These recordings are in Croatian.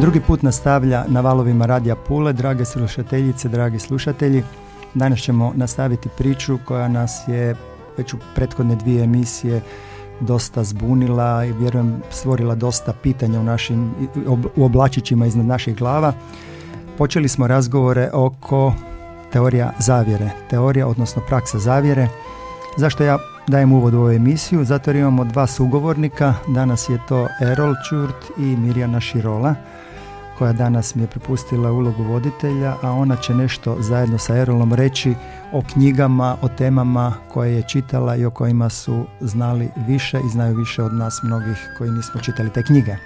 Drugi put nastavlja na valovima Radija Pule. Drage slušateljice, dragi slušatelji, danas ćemo nastaviti priču koja nas je već u prethodne dvije emisije dosta zbunila i vjerujem stvorila dosta pitanja u našim u oblačićima iznad naših glava. Počeli smo razgovore oko teorija zavjere, teorija odnosno praksa zavjere. Zašto ja dajem uvod u ovu emisiju? Zato jer imamo dva sugovornika, danas je to Erol Čurt i Mirjana Širola koja danas mi je prepustila ulogu voditelja, a ona će nešto zajedno sa Erolom reći o knjigama, o temama koje je čitala i o kojima su znali više i znaju više od nas mnogih koji nismo čitali te knjige. E,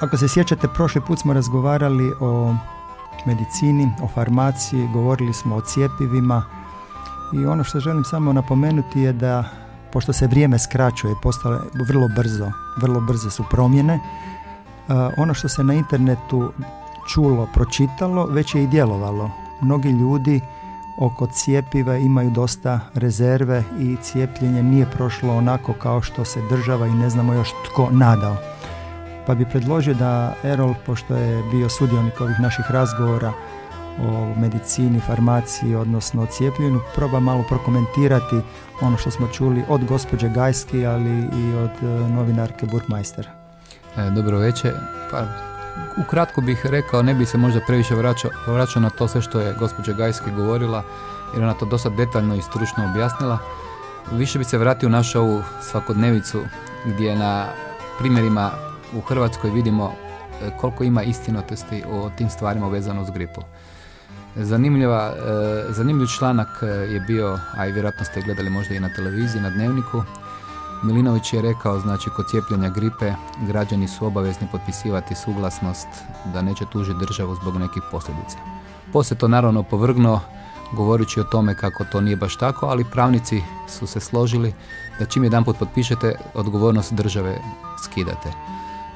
ako se sjećate, prošli put smo razgovarali o medicini, o farmaciji, govorili smo o cijepivima i ono što želim samo napomenuti je da pošto se vrijeme skraćuje, postale vrlo brzo, vrlo brze su promjene, ono što se na internetu čulo, pročitalo, već je i djelovalo. Mnogi ljudi oko cijepiva imaju dosta rezerve i cijepljenje nije prošlo onako kao što se država i ne znamo još tko nadao. Pa bi predložio da Erol, pošto je bio sudionik ovih naših razgovora o medicini, farmaciji, odnosno o cijepljenju, proba malo prokomentirati ono što smo čuli od gospođe Gajski, ali i od e, novinarke Burkmeister. E, dobro večer. Pa, ukratko bih rekao, ne bi se možda previše vraćao, vraćao na to sve što je gospođa Gajski govorila, jer ona to dosta detaljno i stručno objasnila. Više bi se vratio našu ovu svakodnevicu gdje na primjerima u Hrvatskoj vidimo e, koliko ima istinotosti o tim stvarima vezano uz gripu. Zanimljiva, e, zanimljiv članak je bio, a i vjerojatno ste gledali možda i na televiziji, na dnevniku, Milinović je rekao, znači kod cijepljenja gripe građani su obavezni potpisivati suglasnost da neće tužiti državu zbog nekih posljedica. Poslije to naravno povrgnuo govoreći o tome kako to nije baš tako, ali pravnici su se složili da čim jedan put potpišete, odgovornost države skidate.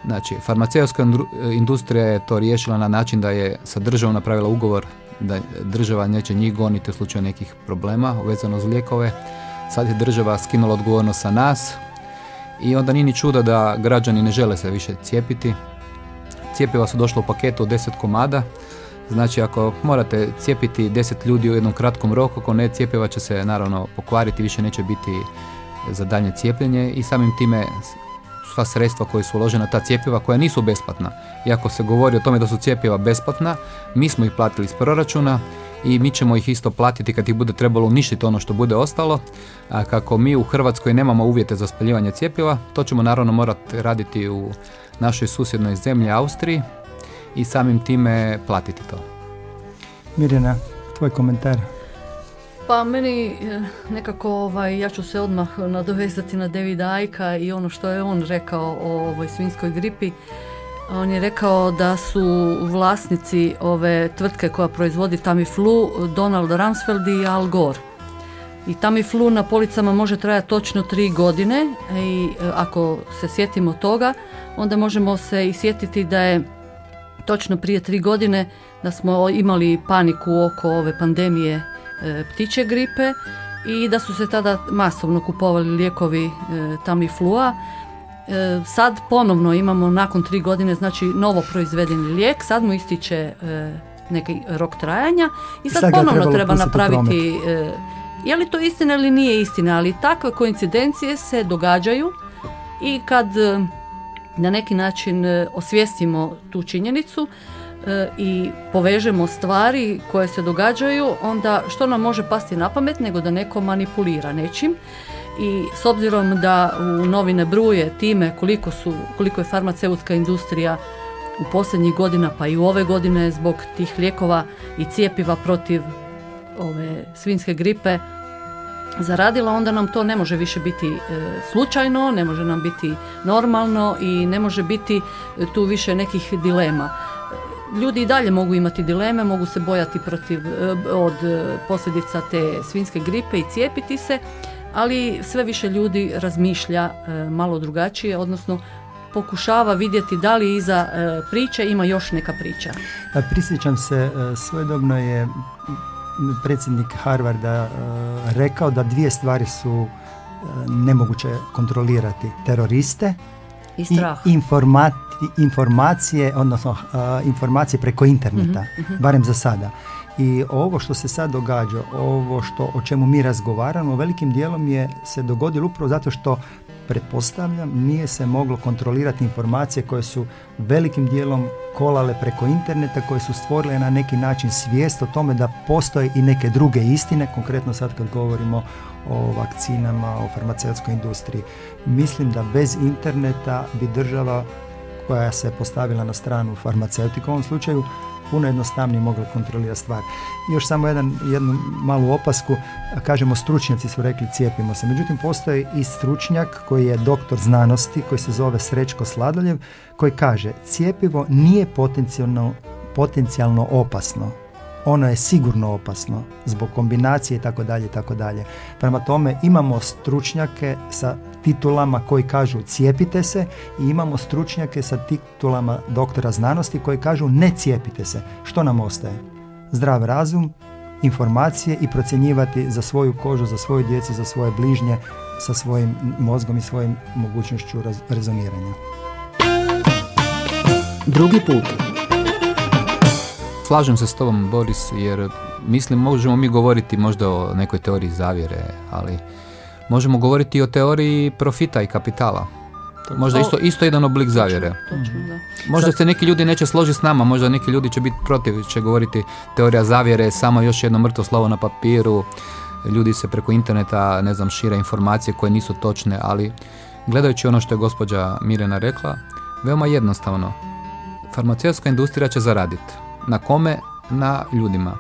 Znači, farmaceutska industrija je to riješila na način da je sa državom napravila ugovor da država neće njih goniti u slučaju nekih problema vezano uz lijekove Sad je država skinula odgovornost sa nas i onda nije ni čudo da građani ne žele se više cijepiti. Cijepiva su došla u paketu od 10 komada, znači ako morate cijepiti 10 ljudi u jednom kratkom roku, ako ne cijepiva će se naravno pokvariti, više neće biti za daljnje cijepljenje i samim time sva sredstva koje su uložena ta cijepiva koja nisu besplatna. Iako se govori o tome da su cijepiva besplatna, mi smo ih platili iz proračuna i mi ćemo ih isto platiti kad ih bude trebalo uništiti ono što bude ostalo. A kako mi u Hrvatskoj nemamo uvjete za spaljivanje cjepiva, to ćemo naravno morati raditi u našoj susjednoj zemlji Austriji i samim time platiti to. Mirjana, tvoj komentar. Pa meni eh, nekako, ovaj, ja ću se odmah nadovezati na Davida Ajka i ono što je on rekao o ovoj svinskoj gripi. On je rekao da su vlasnici ove tvrtke koja proizvodi Tamiflu Donald Rumsfeld i Al Gore. I Tamiflu na policama može trajati točno tri godine i e, ako se sjetimo toga, onda možemo se i sjetiti da je točno prije tri godine da smo imali paniku oko ove pandemije e, ptiče gripe i da su se tada masovno kupovali lijekovi e, Tamiflua sad ponovno imamo nakon tri godine znači novo proizvedeni lijek, sad mu ističe e, neki rok trajanja i sad, ponovno treba napraviti e, je li to istina ili nije istina, ali takve koincidencije se događaju i kad na neki način osvijestimo tu činjenicu i povežemo stvari koje se događaju, onda što nam može pasti na pamet nego da neko manipulira nečim i s obzirom da u novine bruje time koliko, su, koliko je farmaceutska industrija u posljednjih godina pa i u ove godine zbog tih lijekova i cijepiva protiv ove svinske gripe zaradila, onda nam to ne može više biti e, slučajno, ne može nam biti normalno i ne može biti e, tu više nekih dilema. Ljudi i dalje mogu imati dileme, mogu se bojati protiv, od posljedica te svinske gripe i cijepiti se, ali sve više ljudi razmišlja malo drugačije, odnosno pokušava vidjeti da li iza priče ima još neka priča. Prisjećam se, svojedobno je predsjednik Harvarda rekao da dvije stvari su nemoguće kontrolirati. Teroriste i, strah. i informacije, odnosno informacije preko interneta, mhm, mhm. barem za sada. I ovo što se sad događa, ovo što o čemu mi razgovaramo, velikim dijelom je se dogodilo upravo zato što pretpostavljam, nije se moglo kontrolirati informacije koje su velikim dijelom kolale preko interneta, koje su stvorile na neki način svijest o tome da postoje i neke druge istine, konkretno sad kad govorimo o vakcinama, o farmaceutskoj industriji. Mislim da bez interneta bi država koja se postavila na stranu farmaceutika u ovom slučaju puno jednostavnije mogli kontrolirati stvar. još samo jedan, jednu malu opasku, kažemo stručnjaci su rekli cijepimo se, međutim postoji i stručnjak koji je doktor znanosti, koji se zove Srećko Sladoljev, koji kaže cijepivo nije potencijalno, potencijalno opasno ono je sigurno opasno zbog kombinacije i tako dalje i tako dalje. Prema tome imamo stručnjake sa titulama koji kažu cijepite se i imamo stručnjake sa titulama doktora znanosti koji kažu ne cijepite se. Što nam ostaje? Zdrav razum, informacije i procjenjivati za svoju kožu, za svoju djecu, za svoje bližnje sa svojim mozgom i svojim mogućnošću rezoniranja. Drugi put. Slažem se s tobom, Boris, jer mislim, možemo mi govoriti možda o nekoj teoriji zavjere, ali možemo govoriti i o teoriji profita i kapitala. Možda isto, isto jedan oblik zavjere. Možda se neki ljudi neće složiti s nama, možda neki ljudi će biti protiv, će govoriti teorija zavjere, samo još jedno mrtvo slovo na papiru, ljudi se preko interneta, ne znam, šire informacije koje nisu točne, ali gledajući ono što je gospođa Mirena rekla, veoma jednostavno, farmaceutska industrija će zaraditi na kome? Na ljudima.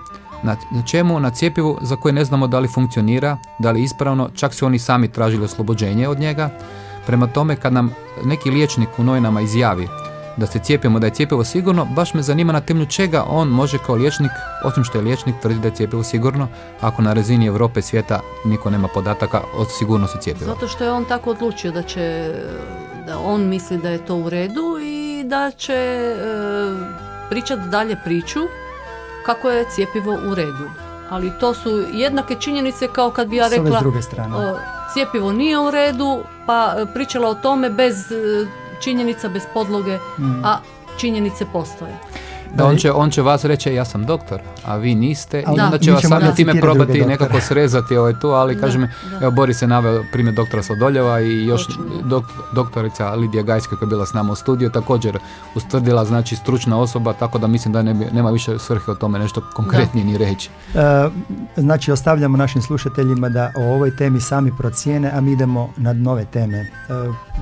Na, čemu? Na cijepivu za koje ne znamo da li funkcionira, da li ispravno, čak su oni sami tražili oslobođenje od njega. Prema tome kad nam neki liječnik u novinama izjavi da se cijepimo, da je cijepivo sigurno, baš me zanima na temelju čega on može kao liječnik, osim što je liječnik, tvrditi da je cijepivo sigurno, ako na razini Europe svijeta niko nema podataka o sigurnosti cijepiva. Zato što je on tako odlučio da će, da on misli da je to u redu i da će e, pričati dalje priču kako je cijepivo u redu. Ali to su jednake činjenice kao kad bi ja rekla druge strane. cijepivo nije u redu, pa e, pričala o tome bez e, činjenica, bez podloge, mm. a činjenice postoje. Da, on će, on će vas reći ja sam doktor, a vi niste. I onda će vas samim time probati nekako srezati ovaj tu, ali kažem, evo Boris je naveo primjer doktora Sladoljeva i još doktorica Lidija Gajska koja je bila s nama u studiju također ustvrdila znači stručna osoba, tako da mislim da ne nema više svrhe o tome nešto konkretnije ni reći. E, znači ostavljamo našim slušateljima da o ovoj temi sami procijene, a mi idemo na nove teme. E,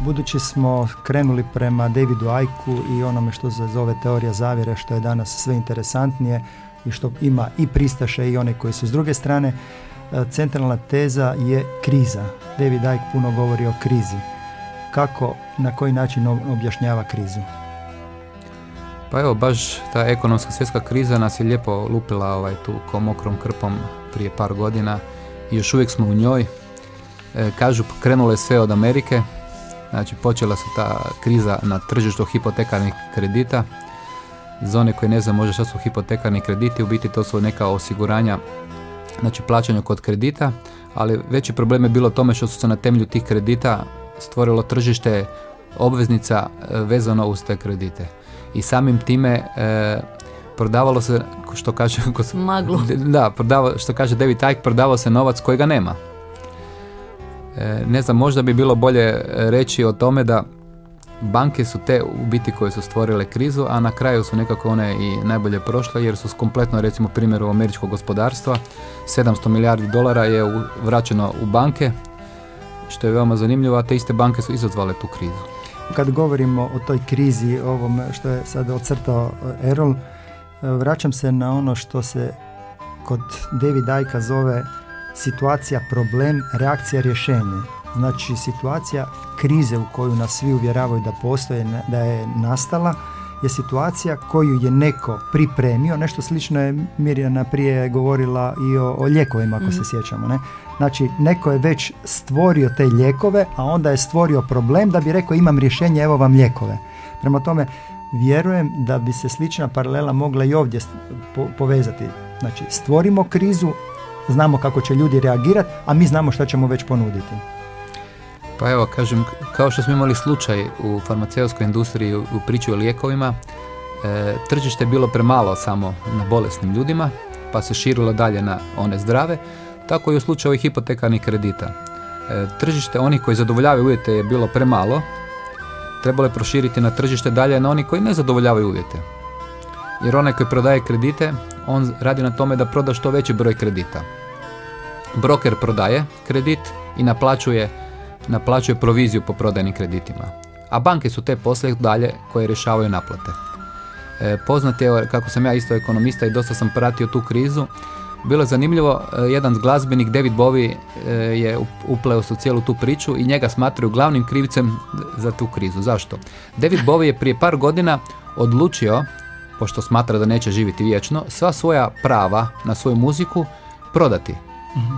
budući smo krenuli prema Davidu Ajku i onome što se zove teorija zavjere, što je danas sve interesantnije i što ima i pristaše i one koji su s druge strane, e, centralna teza je kriza. David Icke puno govori o krizi. Kako, na koji način objašnjava krizu? Pa evo, baš ta ekonomska svjetska kriza nas je lijepo lupila ovaj, tu ko mokrom krpom prije par godina i još uvijek smo u njoj. E, kažu, krenulo je sve od Amerike, znači počela se ta kriza na tržištu hipotekarnih kredita, za one koji ne znam možda što su hipotekarni krediti, u biti to su neka osiguranja, znači plaćanja kod kredita, ali veći problem je bilo tome što su se na temelju tih kredita stvorilo tržište obveznica e, vezano uz te kredite. I samim time e, prodavalo se, što kaže... Maglo. Da, prodava, što kaže David Icke, prodavao se novac kojega nema. E, ne znam, možda bi bilo bolje reći o tome da banke su te u biti koje su stvorile krizu, a na kraju su nekako one i najbolje prošle jer su kompletno recimo primjeru američkog gospodarstva 700 milijardi dolara je vraćeno u banke što je veoma zanimljivo, a te iste banke su izazvale tu krizu. Kad govorimo o toj krizi, ovom što je sad ocrtao eh, Erol, eh, vraćam se na ono što se kod David Ajka zove situacija problem, reakcija rješenje. Znači situacija krize u koju nas svi uvjeravaju da postoje, da je nastala, je situacija koju je neko pripremio, nešto slično je Mirjana prije govorila i o, o lijekovima ako se mhm. sjećamo. Ne? Znači neko je već stvorio te lijekove, a onda je stvorio problem da bi rekao imam rješenje, evo vam lijekove. Prema tome, vjerujem da bi se slična paralela mogla i ovdje povezati. Znači, stvorimo krizu, znamo kako će ljudi reagirati, a mi znamo što ćemo već ponuditi. Pa evo, kažem, kao što smo imali slučaj u farmaceutskoj industriji u priču o lijekovima, e, tržište je bilo premalo samo na bolesnim ljudima, pa se širilo dalje na one zdrave, tako i u slučaju ovih hipotekarnih kredita. E, tržište onih koji zadovoljavaju uvjete je bilo premalo, trebalo je proširiti na tržište dalje na oni koji ne zadovoljavaju uvjete. Jer onaj koji prodaje kredite, on radi na tome da proda što veći broj kredita. Broker prodaje kredit i naplaćuje, naplaćuje proviziju po prodajnim kreditima. A banke su te poslije dalje koje rješavaju naplate. E, poznat je, kako sam ja isto ekonomista i dosta sam pratio tu krizu, bilo je zanimljivo, e, jedan glazbenik David Bowie e, je upleo su cijelu tu priču i njega smatraju glavnim krivcem za tu krizu. Zašto? David Bowie je prije par godina odlučio, pošto smatra da neće živjeti vječno, sva svoja prava na svoju muziku prodati.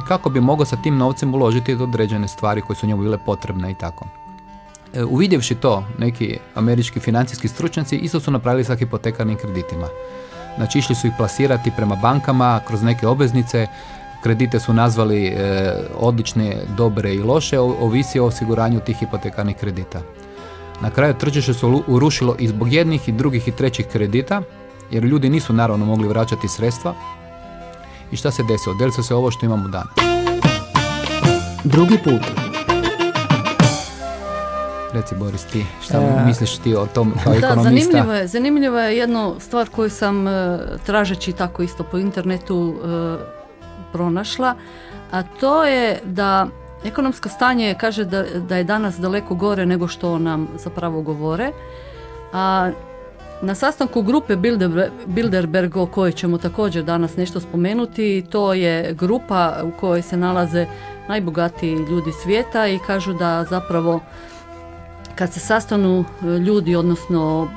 Kako bi mogao sa tim novcem uložiti određene stvari koje su njemu bile potrebne i tako. E, uvidjevši to, neki američki financijski stručnjaci isto su napravili sa hipotekarnim kreditima. Znači išli su ih plasirati prema bankama kroz neke obveznice, kredite su nazvali e, odlične, dobre i loše, ovisi o osiguranju tih hipotekarnih kredita. Na kraju tržište se urušilo i zbog jednih i drugih i trećih kredita, jer ljudi nisu naravno mogli vraćati sredstva. I šta se desilo? Desilo se ovo što imamo danas. Drugi put. Reci Boris ti, šta e, misliš ti o tom kao da, Zanimljivo je, zanimljivo je jednu stvar koju sam e, tražeći tako isto po internetu e, pronašla, a to je da ekonomsko stanje kaže da, da je danas daleko gore nego što nam zapravo govore, a na sastanku grupe Bilderberg o kojoj ćemo također danas nešto spomenuti, to je grupa u kojoj se nalaze najbogatiji ljudi svijeta i kažu da zapravo kad se sastanu e, ljudi, odnosno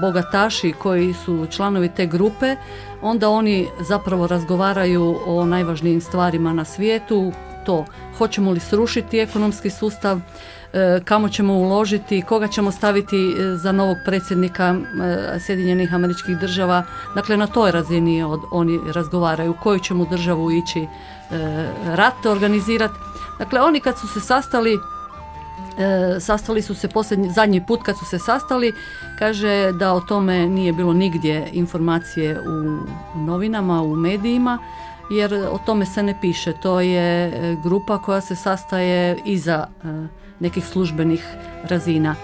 bogataši koji su članovi te grupe, onda oni zapravo razgovaraju o najvažnijim stvarima na svijetu, to hoćemo li srušiti ekonomski sustav, e, kamo ćemo uložiti, koga ćemo staviti e, za novog predsjednika Sjedinjenih američkih država. Dakle, na toj razini oni razgovaraju koju ćemo državu ići rat organizirati. Dakle, oni kad su se sastali E, sastali su se posljednji, zadnji put kad su se sastali, kaže da o tome nije bilo nigdje informacije u novinama, u medijima, jer o tome se ne piše. To je e, grupa koja se sastaje iza e, nekih službenih razina.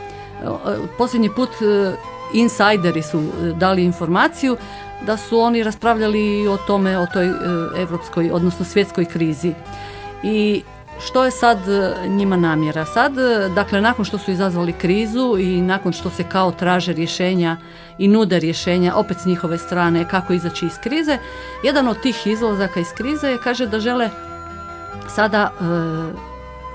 Posljednji put insajderi su dali informaciju da su oni raspravljali o tome, o toj europskoj, odnosno svjetskoj krizi. I što je sad e, njima namjera? Sad, e, dakle, nakon što su izazvali krizu i nakon što se kao traže rješenja i nude rješenja opet s njihove strane kako izaći iz krize, jedan od tih izlazaka iz krize je kaže da žele sada e,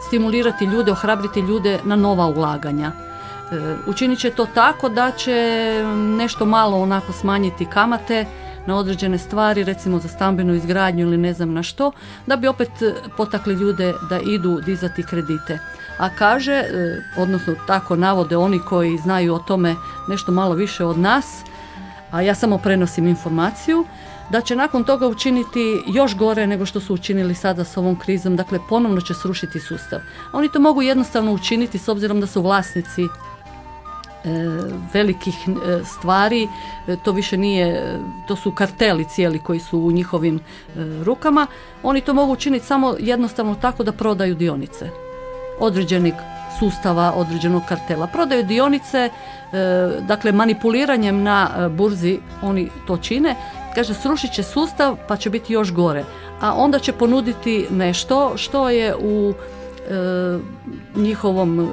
stimulirati ljude, ohrabriti ljude na nova ulaganja. E, učinit će to tako da će nešto malo onako smanjiti kamate, na određene stvari, recimo za stambenu izgradnju ili ne znam na što, da bi opet e, potakli ljude da idu dizati kredite. A kaže, e, odnosno tako navode oni koji znaju o tome nešto malo više od nas, a ja samo prenosim informaciju, da će nakon toga učiniti još gore nego što su učinili sada s ovom krizom, dakle ponovno će srušiti sustav. Oni to mogu jednostavno učiniti s obzirom da su vlasnici velikih e, stvari, e, to više nije, to su karteli cijeli koji su u njihovim rukama, oni to mogu učiniti samo jednostavno tako da prodaju dionice određenih sustava, određenog kartela. Prodaju dionice, dakle manipuliranjem na burzi oni to čine, kaže srušit će sustav pa će biti još gore, a onda će ponuditi nešto što je u njihovom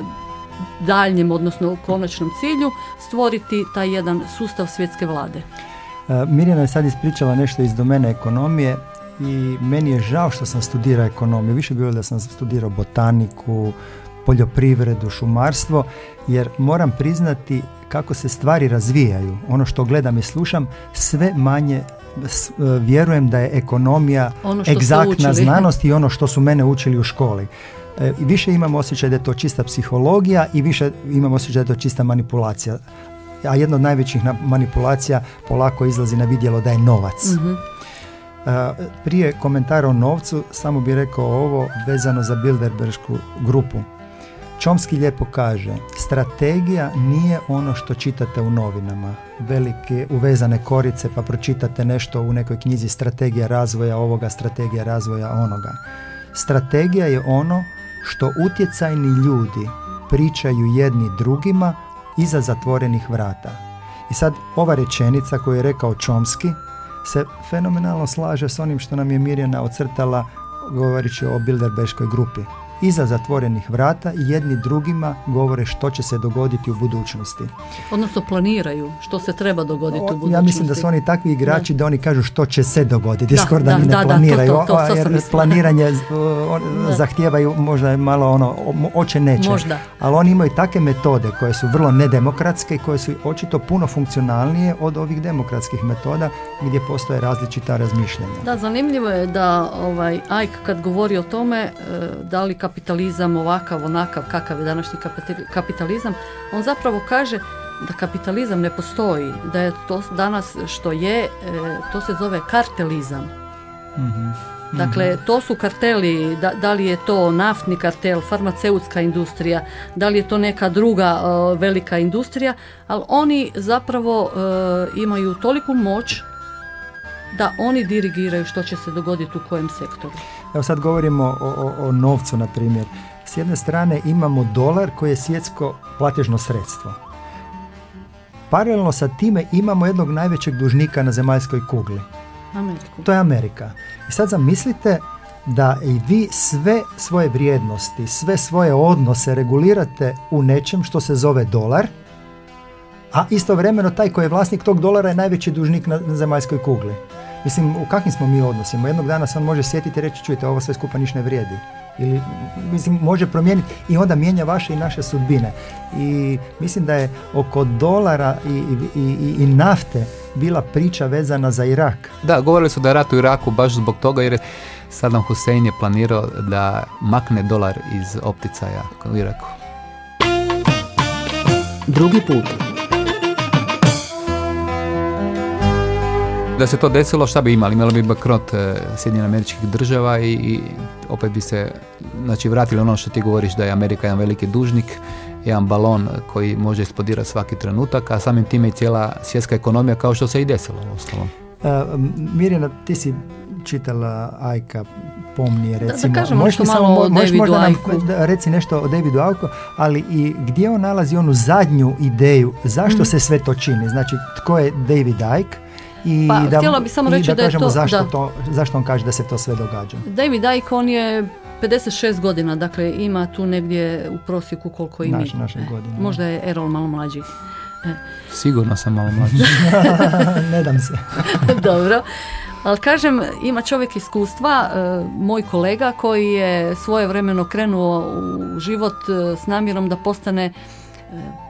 daljnjem, odnosno konačnom cilju, stvoriti taj jedan sustav svjetske vlade. E, Mirjana je sad ispričala nešto iz domene ekonomije. i meni je žao što sam studirao ekonomiju. Više bilo da sam studirao botaniku, poljoprivredu, šumarstvo, jer moram priznati kako se stvari razvijaju. Ono što gledam i slušam, sve manje e, vjerujem da je ekonomija Ono egzaktna znanost i ono što su mene učili u školi. E, više imam osjećaj da je to čista psihologija i više imam osjećaj da je to čista manipulacija. A jedna od najvećih manipulacija polako izlazi na vidjelo da je novac. Mhm. E, prije komentara o novcu samo bih rekao ovo vezano za Bilderberšku grupu. Čomski lijepo kaže, strategija nije ono što čitate u novinama, velike uvezane korice pa pročitate nešto u nekoj knjizi strategija razvoja ovoga, strategija razvoja onoga. Strategija je ono što utjecajni ljudi pričaju jedni drugima iza zatvorenih vrata. I sad ova rečenica koju je rekao Čomski se fenomenalno slaže s onim što nam je Mirjana ocrtala govoreći o Bilderberškoj grupi iza zatvorenih vrata i jedni drugima govore što će se dogoditi u budućnosti. Odnosno planiraju što se treba dogoditi u budućnosti. Ja mislim da su oni takvi igrači da, oni kažu što će se dogoditi, da, skoro da, ni ne planiraju, to, to, jer planiranje zahtijevaju možda malo ono oče neće. Možda. Ali oni imaju takve metode koje su vrlo nedemokratske i koje su očito puno funkcionalnije od ovih demokratskih metoda gdje postoje različita razmišljanja. Da, zanimljivo je da ovaj Ajk kad govori o tome e, da li kapitalizam ovakav, onakav, kakav je današnji kapitalizam, on zapravo kaže da kapitalizam ne postoji, da je to danas što je, e, to se zove kartelizam. mm Dakle, to su karteli, da, da, li je to naftni kartel, farmaceutska industrija, da li je to neka druga velika industrija, ali oni zapravo e, imaju toliku moć da oni dirigiraju što će se dogoditi u kojem sektoru. Evo sad govorimo o, o, o novcu, na primjer. S jedne strane imamo dolar koji je svjetsko platežno sredstvo. Paralelno sa time imamo jednog najvećeg dužnika na zemaljskoj kugli. Ameriku. To je Amerika. I sad zamislite da i vi sve svoje vrijednosti, sve svoje odnose regulirate u nečem što se zove dolar, a istovremeno taj koji je vlasnik tog dolara je najveći dužnik na zemaljskoj kugli. Mislim, u kakvim smo mi odnosima? Jednog dana se on može sjetiti i reći, čujte, ovo sve skupa ništa ne vrijedi. Ili, mislim, može promijeniti i onda mijenja vaše i naše sudbine. I mislim da je oko dolara i, i, i nafte bila priča vezana za Irak. Da, govorili su da je rat u Iraku baš zbog toga jer Saddam Hussein je planirao da makne dolar iz opticaja u Iraku. Drugi put. Da se to desilo, šta bi imali? Imali bi bakrot e, Sjedinjenih američkih država i, i, opet bi se znači, vratili ono što ti govoriš da je Amerika jedan veliki dužnik, jedan balon koji može eksplodirati svaki trenutak, a samim time i cijela svjetska ekonomija kao što se i desilo u ostalom. Uh, Mirjana, ti si čitala Ajka pomnije recimo. Da, da možeš nešto malo o Davidu možda nam reci nešto o Davidu Ajku, ali i gdje on nalazi onu zadnju ideju zašto mm se sve to čini? Znači, tko je David Icke? I pa, da, htjela bih samo reći da, je to... Zašto, da. to, zašto on kaže da se to sve događa. David Icke, on je 56 godina, dakle ima tu negdje u prosjeku koliko i Naš, Naše godine. Možda je Erol malo mlađi. E. Sigurno sam malo mlađi. ne dam se. Dobro. Ali kažem, ima čovjek iskustva, e, moj kolega koji je svoje vremeno krenuo u život e, s namjerom da postane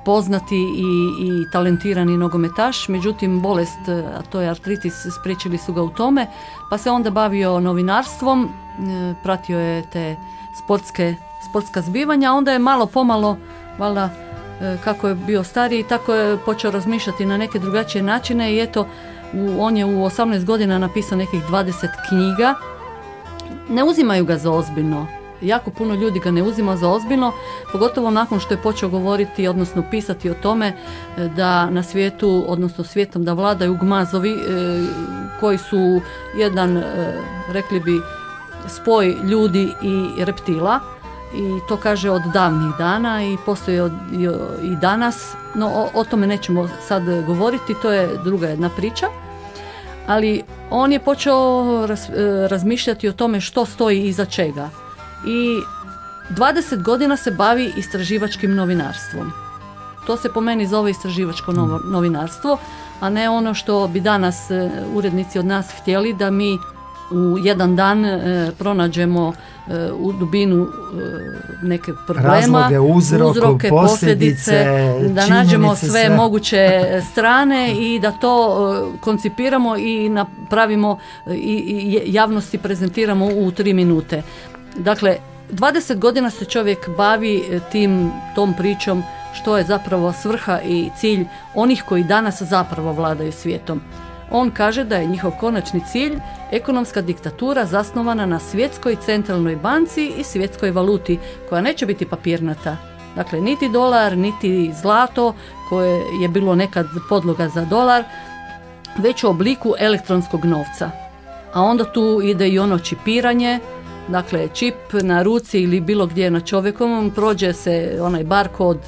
poznati i, i talentirani nogometaš, međutim bolest, a to je artritis, spriječili su ga u tome, pa se onda bavio novinarstvom, e, pratio je te sportske, sportska zbivanja, onda je malo pomalo, valjda e, kako je bio stariji, tako je počeo razmišljati na neke drugačije načine i eto, on je u 18 godina napisao nekih 20 knjiga, ne uzimaju ga za ozbiljno, jako puno ljudi ga ne uzima za ozbiljno, pogotovo nakon što je počeo govoriti, odnosno pisati o tome e, da na svijetu, odnosno svijetom da vladaju gmazovi e, koji su jedan, e, rekli bi, spoj ljudi i reptila i to kaže od davnih dana i postoji i danas, no o, o tome nećemo sad govoriti, to je druga jedna priča. Ali on je počeo razmišljati o tome što stoji iza čega i 20 godina se bavi istraživačkim novinarstvom. To se po meni zove istraživačko novinarstvo, a ne ono što bi danas e, urednici od nas htjeli da mi u jedan dan e, pronađemo e, u dubinu neke problema, Razloge, uzrok, uzroke, posljedice, da nađemo sve, moguće strane i da to koncipiramo i napravimo i javnosti prezentiramo u tri minute. Dakle, 20 godina se čovjek bavi tim, tom pričom što je zapravo svrha i cilj onih koji danas zapravo vladaju svijetom. On kaže da je njihov konačni cilj ekonomska diktatura zasnovana na svjetskoj centralnoj banci i svjetskoj valuti koja neće biti papirnata. Dakle, niti dolar, niti zlato koje je bilo nekad podloga za dolar, već u obliku elektronskog novca. A onda tu ide i ono čipiranje, dakle čip na ruci ili bilo gdje na čovjekom, prođe se onaj barkod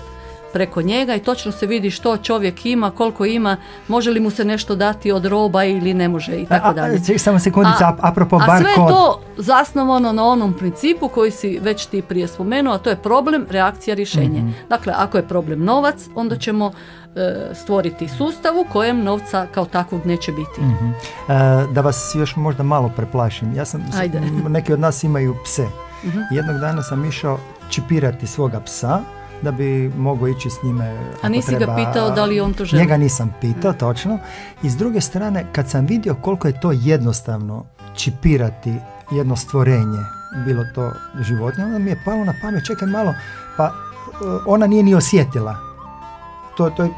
preko njega i točno se vidi što čovjek ima, koliko ima, može li mu se nešto dati od roba ili ne može i tako dalje. Samo sekundica, a, apropo a sve je to zasnovano na onom principu koji si već ti prije spomenuo, a to je problem, reakcija, rješenje. Mhm. Dakle, ako je problem novac, onda ćemo e, stvoriti sustav u kojem novca kao takvog neće biti. Mhm. E, da vas još možda malo preplašim. Ja sam, Ajde. neki od nas imaju pse. uh Jednog dana sam išao čipirati svoga psa da bi mogao ići s njime. A nisi ga pitao da li on to želi? Njega nisam pitao, točno. I s druge strane, kad sam vidio koliko je to jednostavno čipirati jedno stvorenje, bilo to životinje, onda mi je palo na pamet, čekaj malo, pa e, ona nije ni osjetila. To, to je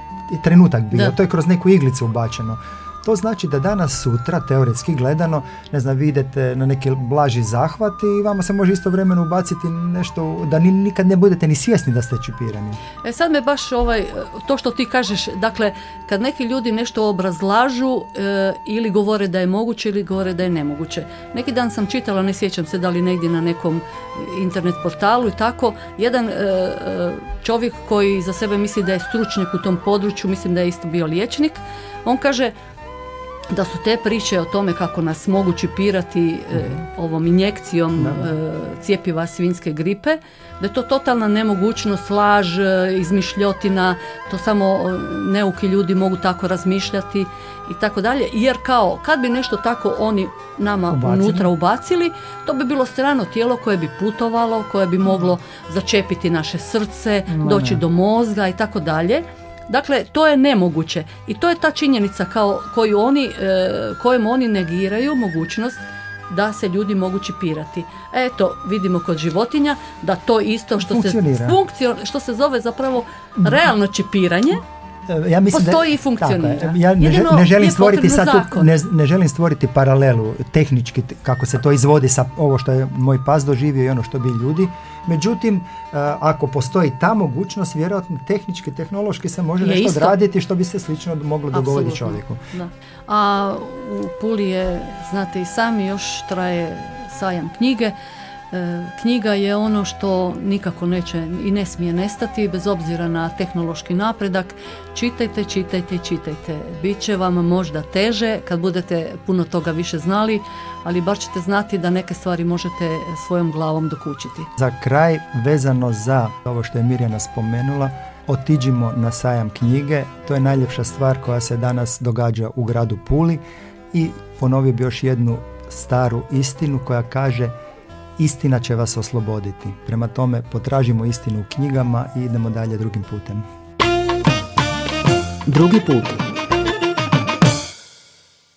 trenutak bio, to je kroz neku iglicu ubačeno. To znači da danas sutra, teoretski gledano, ne znam, vi idete na neki blaži zahvat i vama se može istovremeno ubaciti nešto da ni, nikad ne budete ni svjesni da ste čipirani. E sad me baš ovaj, to što ti kažeš, dakle, kad neki ljudi nešto obrazlažu e, ili govore da je moguće ili govore da je nemoguće. Neki dan sam čitala, ne sjećam se da li negdje na nekom internet portalu i tako, jedan e, e, čovjek koji za sebe misli da je stručnjak u tom području, mislim da je isto bio liječnik, on kaže da su te priče o tome kako nas mogu čipirati e, mhm. ovom injekcijom e, cijepiva svinske gripe, da je to totalna nemogućnost, laž, e, izmišljotina, to samo neuki ljudi mogu tako razmišljati i tako dalje, jer kao kad bi nešto tako oni nama unutra ubacili, to bi bilo strano tijelo koje bi putovalo, koje bi moglo začepiti naše srce, doći do mozga i tako dalje Dakle, to je nemoguće i to je ta činjenica kao koju oni, e, kojom oni negiraju mogućnost da se ljudi mogu čipirati. Eto, vidimo kod životinja da to isto što se, funkcio, što se zove zapravo realno čipiranje, ja mislim postoji da, i funkcionira. ja ne, ne želim stvoriti sad tu, ne, ne, želim stvoriti paralelu tehnički kako se to izvodi sa ovo što je moj pas doživio i ono što bi ljudi Međutim, e, ako postoji ta mogućnost, vjerojatno tehnički, tehnološki se može nešto odraditi što bi se slično moglo dogoditi čovjeku. Da. A u Puli je, znate i sami, još traje sajam knjige. E, knjiga je ono što nikako neće i ne smije nestati bez obzira na tehnološki napredak. Čitajte, čitajte, čitajte. Biće vam možda teže kad budete puno toga više znali, ali bar ćete znati da neke stvari možete svojom glavom dokučiti. Za kraj, vezano za ovo što je Mirjana spomenula, otiđimo na sajam knjige. To je najljepša stvar koja se danas događa u gradu Puli i ponovio bi još jednu staru istinu koja kaže istina će vas osloboditi. Prema tome potražimo istinu u knjigama i idemo dalje drugim putem. Drugi put